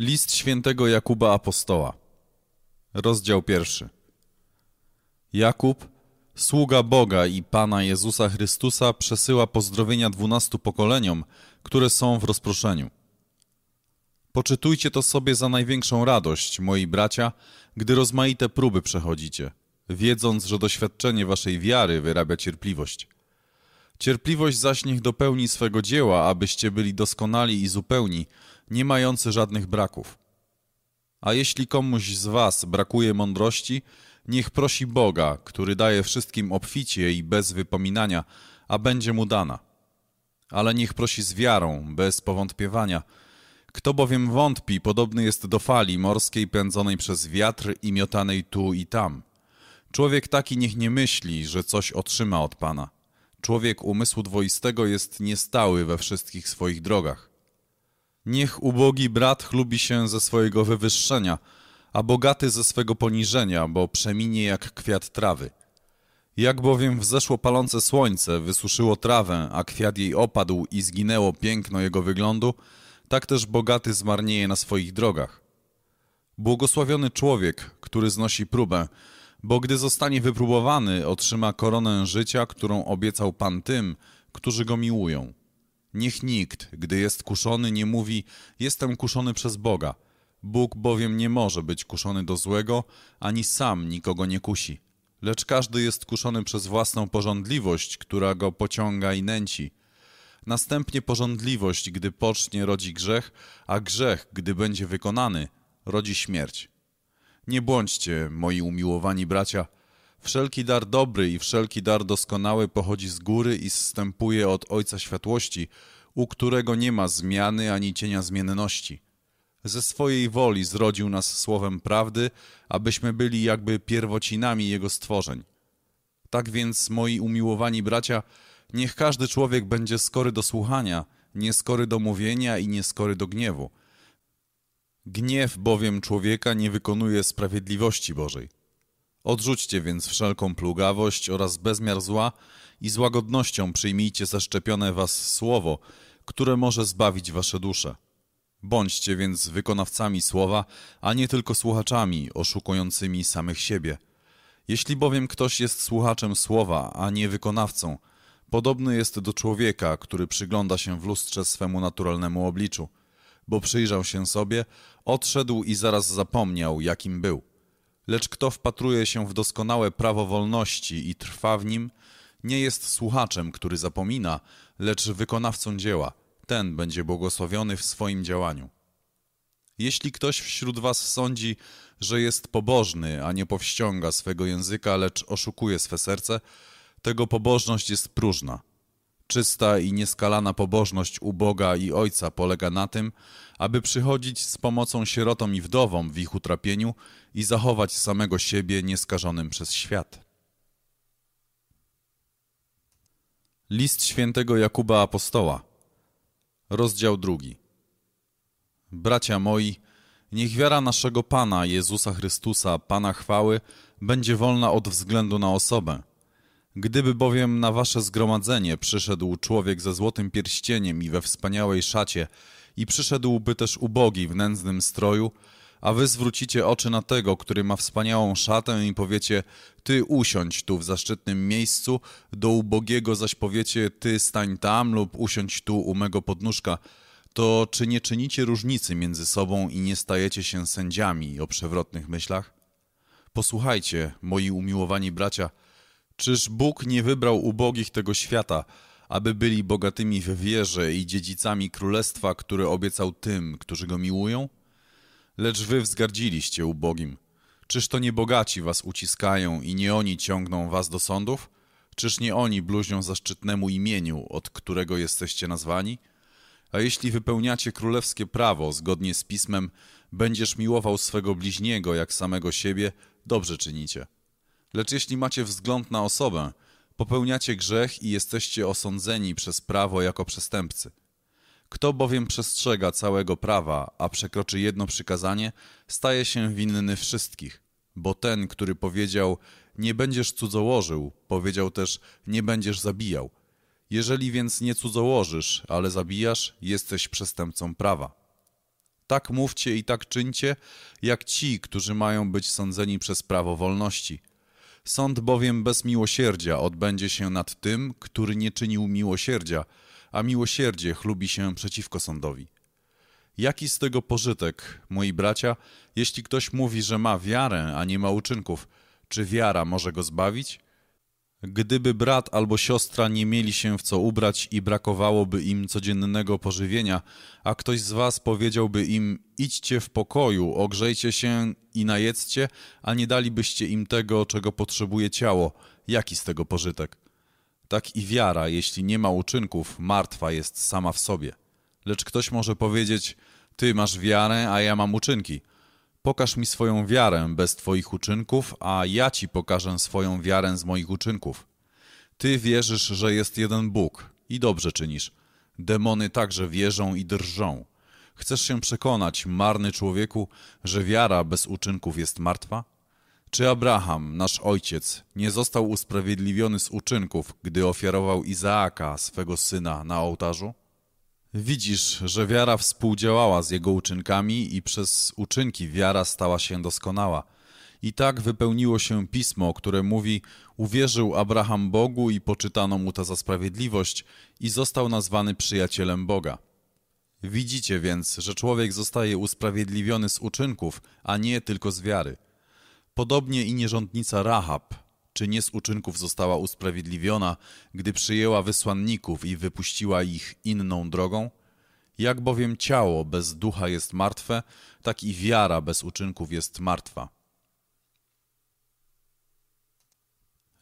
List świętego Jakuba Apostoła Rozdział pierwszy Jakub, sługa Boga i Pana Jezusa Chrystusa przesyła pozdrowienia dwunastu pokoleniom, które są w rozproszeniu. Poczytujcie to sobie za największą radość, moi bracia, gdy rozmaite próby przechodzicie, wiedząc, że doświadczenie waszej wiary wyrabia cierpliwość. Cierpliwość zaś niech dopełni swego dzieła, abyście byli doskonali i zupełni, nie mający żadnych braków. A jeśli komuś z was brakuje mądrości, niech prosi Boga, który daje wszystkim obficie i bez wypominania, a będzie mu dana. Ale niech prosi z wiarą, bez powątpiewania. Kto bowiem wątpi, podobny jest do fali morskiej pędzonej przez wiatr i miotanej tu i tam. Człowiek taki niech nie myśli, że coś otrzyma od Pana. Człowiek umysłu dwoistego jest niestały we wszystkich swoich drogach. Niech ubogi brat chlubi się ze swojego wywyższenia, a bogaty ze swego poniżenia, bo przeminie jak kwiat trawy. Jak bowiem wzeszło palące słońce, wysuszyło trawę, a kwiat jej opadł i zginęło piękno jego wyglądu, tak też bogaty zmarnieje na swoich drogach. Błogosławiony człowiek, który znosi próbę, bo gdy zostanie wypróbowany, otrzyma koronę życia, którą obiecał Pan tym, którzy go miłują. Niech nikt, gdy jest kuszony, nie mówi: Jestem kuszony przez Boga. Bóg bowiem nie może być kuszony do złego, ani sam nikogo nie kusi. Lecz każdy jest kuszony przez własną porządliwość, która go pociąga i nęci. Następnie porządliwość, gdy pocznie, rodzi grzech, a grzech, gdy będzie wykonany, rodzi śmierć. Nie bądźcie, moi umiłowani bracia, Wszelki dar dobry i wszelki dar doskonały pochodzi z góry i zstępuje od Ojca Światłości, u którego nie ma zmiany ani cienia zmienności. Ze swojej woli zrodził nas słowem prawdy, abyśmy byli jakby pierwocinami Jego stworzeń. Tak więc, moi umiłowani bracia, niech każdy człowiek będzie skory do słuchania, nieskory do mówienia i nieskory do gniewu. Gniew bowiem człowieka nie wykonuje sprawiedliwości Bożej. Odrzućcie więc wszelką plugawość oraz bezmiar zła i z łagodnością przyjmijcie zaszczepione was słowo, które może zbawić wasze dusze. Bądźcie więc wykonawcami słowa, a nie tylko słuchaczami oszukującymi samych siebie. Jeśli bowiem ktoś jest słuchaczem słowa, a nie wykonawcą, podobny jest do człowieka, który przygląda się w lustrze swemu naturalnemu obliczu, bo przyjrzał się sobie, odszedł i zaraz zapomniał, jakim był. Lecz kto wpatruje się w doskonałe prawo wolności i trwa w nim, nie jest słuchaczem, który zapomina, lecz wykonawcą dzieła. Ten będzie błogosławiony w swoim działaniu. Jeśli ktoś wśród was sądzi, że jest pobożny, a nie powściąga swego języka, lecz oszukuje swe serce, tego pobożność jest próżna. Czysta i nieskalana pobożność u Boga i Ojca polega na tym, aby przychodzić z pomocą sierotom i wdowom w ich utrapieniu i zachować samego siebie nieskażonym przez świat. List świętego Jakuba Apostoła, rozdział drugi. Bracia moi, niech wiara naszego Pana Jezusa Chrystusa, Pana chwały, będzie wolna od względu na osobę. Gdyby bowiem na wasze zgromadzenie przyszedł człowiek ze złotym pierścieniem i we wspaniałej szacie, i przyszedłby też ubogi w nędznym stroju, a wy zwrócicie oczy na tego, który ma wspaniałą szatę i powiecie, ty usiądź tu w zaszczytnym miejscu, do ubogiego zaś powiecie, ty stań tam lub usiądź tu u mego podnóżka, to czy nie czynicie różnicy między sobą i nie stajecie się sędziami o przewrotnych myślach? Posłuchajcie, moi umiłowani bracia, czyż Bóg nie wybrał ubogich tego świata, aby byli bogatymi w wierze i dziedzicami królestwa, które obiecał tym, którzy go miłują? Lecz wy wzgardziliście ubogim. Czyż to nie bogaci was uciskają i nie oni ciągną was do sądów? Czyż nie oni bluźnią zaszczytnemu imieniu, od którego jesteście nazwani? A jeśli wypełniacie królewskie prawo zgodnie z pismem, będziesz miłował swego bliźniego jak samego siebie, dobrze czynicie. Lecz jeśli macie wzgląd na osobę, popełniacie grzech i jesteście osądzeni przez prawo jako przestępcy. Kto bowiem przestrzega całego prawa, a przekroczy jedno przykazanie, staje się winny wszystkich. Bo ten, który powiedział, nie będziesz cudzołożył, powiedział też, nie będziesz zabijał. Jeżeli więc nie cudzołożysz, ale zabijasz, jesteś przestępcą prawa. Tak mówcie i tak czyńcie, jak ci, którzy mają być sądzeni przez prawo wolności. Sąd bowiem bez miłosierdzia odbędzie się nad tym, który nie czynił miłosierdzia, a miłosierdzie chlubi się przeciwko sądowi. Jaki z tego pożytek, moi bracia, jeśli ktoś mówi, że ma wiarę, a nie ma uczynków? Czy wiara może go zbawić? Gdyby brat albo siostra nie mieli się w co ubrać i brakowałoby im codziennego pożywienia, a ktoś z was powiedziałby im: idźcie w pokoju, ogrzejcie się i najedzcie, a nie dalibyście im tego, czego potrzebuje ciało, jaki z tego pożytek? Tak i wiara, jeśli nie ma uczynków, martwa jest sama w sobie. Lecz ktoś może powiedzieć: Ty masz wiarę, a ja mam uczynki. Pokaż mi swoją wiarę bez Twoich uczynków, a ja Ci pokażę swoją wiarę z moich uczynków. Ty wierzysz, że jest jeden Bóg i dobrze czynisz. Demony także wierzą i drżą. Chcesz się przekonać, marny człowieku, że wiara bez uczynków jest martwa? Czy Abraham, nasz ojciec, nie został usprawiedliwiony z uczynków, gdy ofiarował Izaaka, swego syna, na ołtarzu? Widzisz, że wiara współdziałała z jego uczynkami i przez uczynki wiara stała się doskonała. I tak wypełniło się pismo, które mówi: Uwierzył Abraham Bogu i poczytano mu to za sprawiedliwość, i został nazwany przyjacielem Boga. Widzicie więc, że człowiek zostaje usprawiedliwiony z uczynków, a nie tylko z wiary. Podobnie i nierządnica Rahab, czy nie z uczynków została usprawiedliwiona, gdy przyjęła wysłanników i wypuściła ich inną drogą? Jak bowiem ciało bez ducha jest martwe, tak i wiara bez uczynków jest martwa.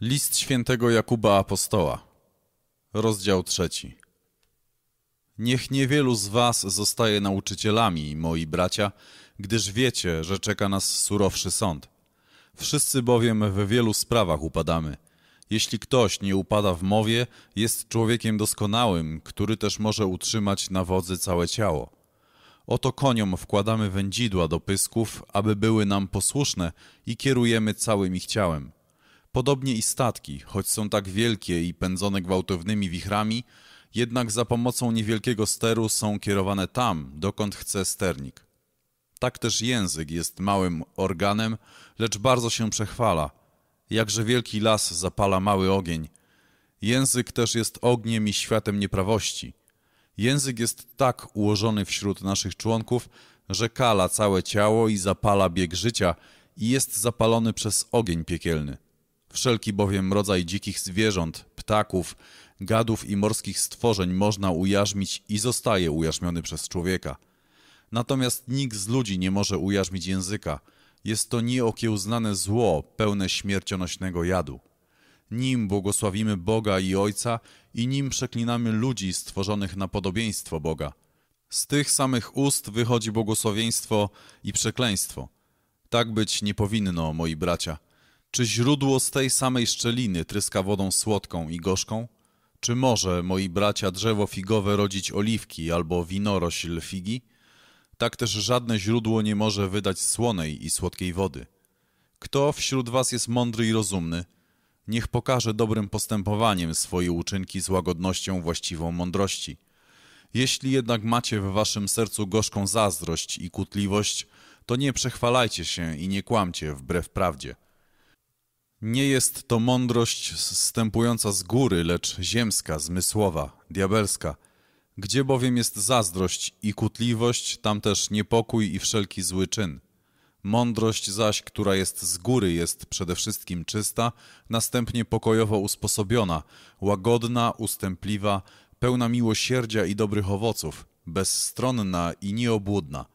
List świętego Jakuba Apostoła, rozdział trzeci. Niech niewielu z was zostaje nauczycielami, moi bracia, gdyż wiecie, że czeka nas surowszy sąd. Wszyscy bowiem w wielu sprawach upadamy. Jeśli ktoś nie upada w mowie, jest człowiekiem doskonałym, który też może utrzymać na wodzy całe ciało. Oto koniom wkładamy wędzidła do pysków, aby były nam posłuszne i kierujemy całym ich ciałem. Podobnie i statki, choć są tak wielkie i pędzone gwałtownymi wichrami, jednak za pomocą niewielkiego steru są kierowane tam, dokąd chce sternik. Tak też język jest małym organem, lecz bardzo się przechwala. Jakże wielki las zapala mały ogień. Język też jest ogniem i światem nieprawości. Język jest tak ułożony wśród naszych członków, że kala całe ciało i zapala bieg życia i jest zapalony przez ogień piekielny. Wszelki bowiem rodzaj dzikich zwierząt, ptaków, gadów i morskich stworzeń można ujarzmić i zostaje ujarzmiony przez człowieka – Natomiast nikt z ludzi nie może ujarzmić języka. Jest to nieokiełznane zło, pełne śmiercionośnego jadu. Nim błogosławimy Boga i Ojca i nim przeklinamy ludzi stworzonych na podobieństwo Boga. Z tych samych ust wychodzi błogosławieństwo i przekleństwo. Tak być nie powinno, moi bracia. Czy źródło z tej samej szczeliny tryska wodą słodką i gorzką? Czy może, moi bracia, drzewo figowe rodzić oliwki albo winorośl figi? Tak też żadne źródło nie może wydać słonej i słodkiej wody. Kto wśród was jest mądry i rozumny, niech pokaże dobrym postępowaniem swoje uczynki z łagodnością właściwą mądrości. Jeśli jednak macie w waszym sercu gorzką zazdrość i kutliwość, to nie przechwalajcie się i nie kłamcie wbrew prawdzie. Nie jest to mądrość zstępująca z góry, lecz ziemska, zmysłowa, diabelska – gdzie bowiem jest zazdrość i kutliwość, tam też niepokój i wszelki zły czyn. Mądrość zaś, która jest z góry, jest przede wszystkim czysta, następnie pokojowo usposobiona, łagodna, ustępliwa, pełna miłosierdzia i dobrych owoców, bezstronna i nieobłudna.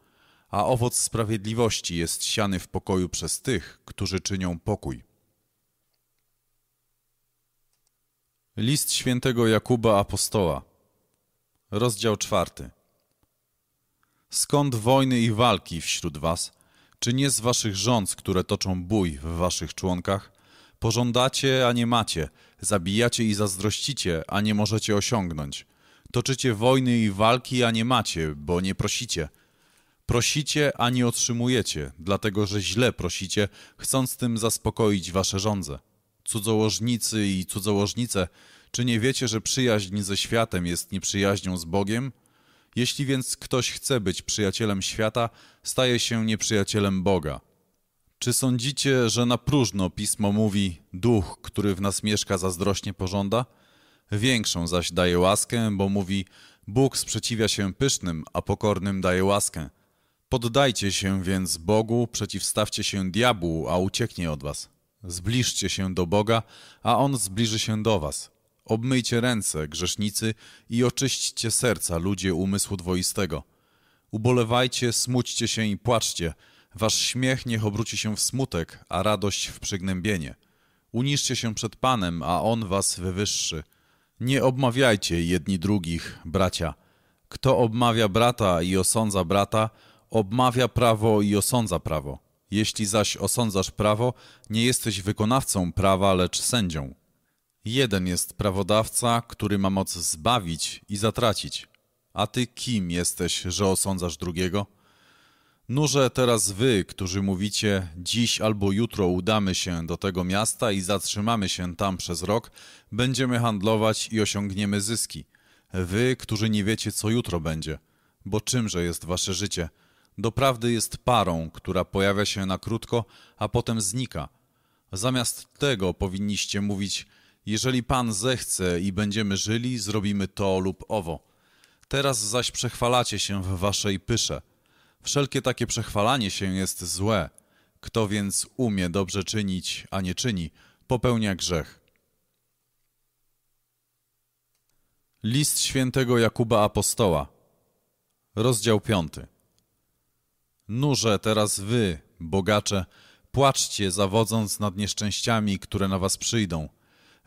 A owoc sprawiedliwości jest siany w pokoju przez tych, którzy czynią pokój. List świętego Jakuba Apostoła Rozdział czwarty. Skąd wojny i walki wśród was? Czy nie z waszych rząd, które toczą bój w waszych członkach? Pożądacie, a nie macie, zabijacie i zazdrościcie, a nie możecie osiągnąć. Toczycie wojny i walki, a nie macie, bo nie prosicie. Prosicie, a nie otrzymujecie, dlatego że źle prosicie, chcąc tym zaspokoić wasze żądze. Cudzołożnicy i cudzołożnice czy nie wiecie, że przyjaźń ze światem jest nieprzyjaźnią z Bogiem? Jeśli więc ktoś chce być przyjacielem świata, staje się nieprzyjacielem Boga. Czy sądzicie, że na próżno pismo mówi: Duch, który w nas mieszka, zazdrośnie pożąda? Większą zaś daje łaskę, bo mówi: Bóg sprzeciwia się pysznym, a pokornym daje łaskę. Poddajcie się więc Bogu, przeciwstawcie się diabłu, a ucieknie od was. Zbliżcie się do Boga, a On zbliży się do was. Obmyjcie ręce, grzesznicy, i oczyśćcie serca, ludzie umysłu dwoistego. Ubolewajcie, smućcie się i płaczcie. Wasz śmiech niech obróci się w smutek, a radość w przygnębienie. Uniszcie się przed Panem, a On was wywyższy. Nie obmawiajcie jedni drugich, bracia. Kto obmawia brata i osądza brata, obmawia prawo i osądza prawo. Jeśli zaś osądzasz prawo, nie jesteś wykonawcą prawa, lecz sędzią. Jeden jest prawodawca, który ma moc zbawić i zatracić. A ty kim jesteś, że osądzasz drugiego? Nurze teraz wy, którzy mówicie, dziś albo jutro udamy się do tego miasta i zatrzymamy się tam przez rok, będziemy handlować i osiągniemy zyski. Wy, którzy nie wiecie, co jutro będzie. Bo czymże jest wasze życie? Doprawdy jest parą, która pojawia się na krótko, a potem znika. Zamiast tego powinniście mówić, jeżeli Pan zechce i będziemy żyli, zrobimy to lub owo. Teraz zaś przechwalacie się w waszej pysze. Wszelkie takie przechwalanie się jest złe. Kto więc umie dobrze czynić, a nie czyni, popełnia grzech. List świętego Jakuba Apostoła, rozdział piąty. Nurze teraz wy, bogacze, płaczcie, zawodząc nad nieszczęściami, które na was przyjdą.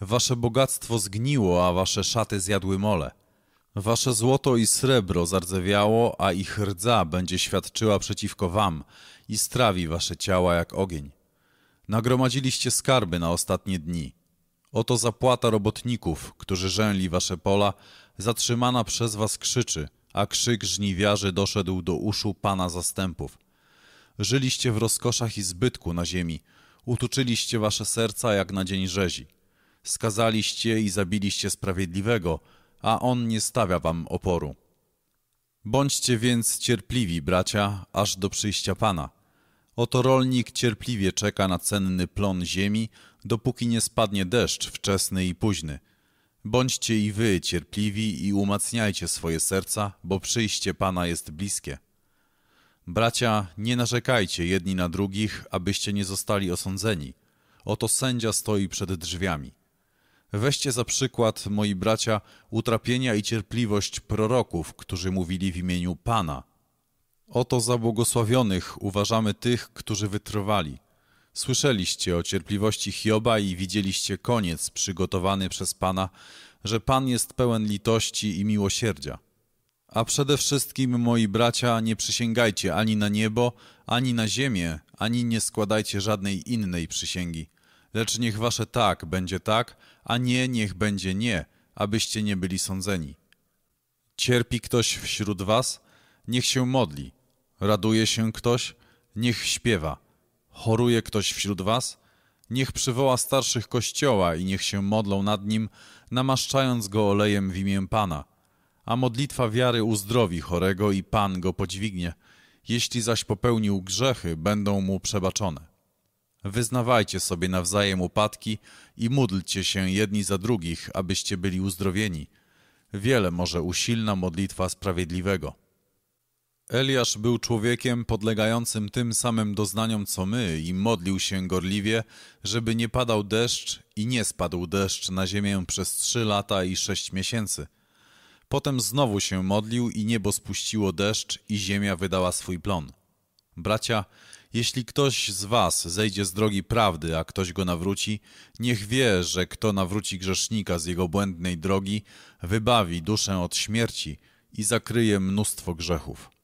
Wasze bogactwo zgniło, a wasze szaty zjadły mole. Wasze złoto i srebro zardzewiało, a ich rdza będzie świadczyła przeciwko wam i strawi wasze ciała jak ogień. Nagromadziliście skarby na ostatnie dni. Oto zapłata robotników, którzy rzęli wasze pola, zatrzymana przez was krzyczy, a krzyk żniwiarzy doszedł do uszu Pana zastępów. Żyliście w rozkoszach i zbytku na ziemi, utuczyliście wasze serca jak na dzień rzezi. Skazaliście i zabiliście sprawiedliwego, a on nie stawia wam oporu. Bądźcie więc cierpliwi, bracia, aż do przyjścia Pana. Oto rolnik cierpliwie czeka na cenny plon ziemi, dopóki nie spadnie deszcz wczesny i późny. Bądźcie i wy cierpliwi i umacniajcie swoje serca, bo przyjście Pana jest bliskie. Bracia, nie narzekajcie jedni na drugich, abyście nie zostali osądzeni. Oto sędzia stoi przed drzwiami. Weźcie za przykład, moi bracia, utrapienia i cierpliwość proroków, którzy mówili w imieniu Pana. Oto za błogosławionych uważamy tych, którzy wytrwali. Słyszeliście o cierpliwości Hioba i widzieliście koniec przygotowany przez Pana, że Pan jest pełen litości i miłosierdzia. A przede wszystkim, moi bracia, nie przysięgajcie ani na niebo, ani na ziemię, ani nie składajcie żadnej innej przysięgi. Lecz niech wasze tak będzie tak, a nie niech będzie nie, abyście nie byli sądzeni. Cierpi ktoś wśród was? Niech się modli. Raduje się ktoś? Niech śpiewa. Choruje ktoś wśród was? Niech przywoła starszych kościoła i niech się modlą nad nim, namaszczając go olejem w imię Pana. A modlitwa wiary uzdrowi chorego i Pan go podźwignie. Jeśli zaś popełnił grzechy, będą mu przebaczone. Wyznawajcie sobie nawzajem upadki i módlcie się jedni za drugich, abyście byli uzdrowieni. Wiele może usilna modlitwa sprawiedliwego. Eliasz był człowiekiem podlegającym tym samym doznaniom co my i modlił się gorliwie, żeby nie padał deszcz i nie spadł deszcz na ziemię przez trzy lata i sześć miesięcy. Potem znowu się modlił i niebo spuściło deszcz i ziemia wydała swój plon. Bracia, jeśli ktoś z was zejdzie z drogi prawdy, a ktoś go nawróci, niech wie, że kto nawróci grzesznika z jego błędnej drogi, wybawi duszę od śmierci i zakryje mnóstwo grzechów.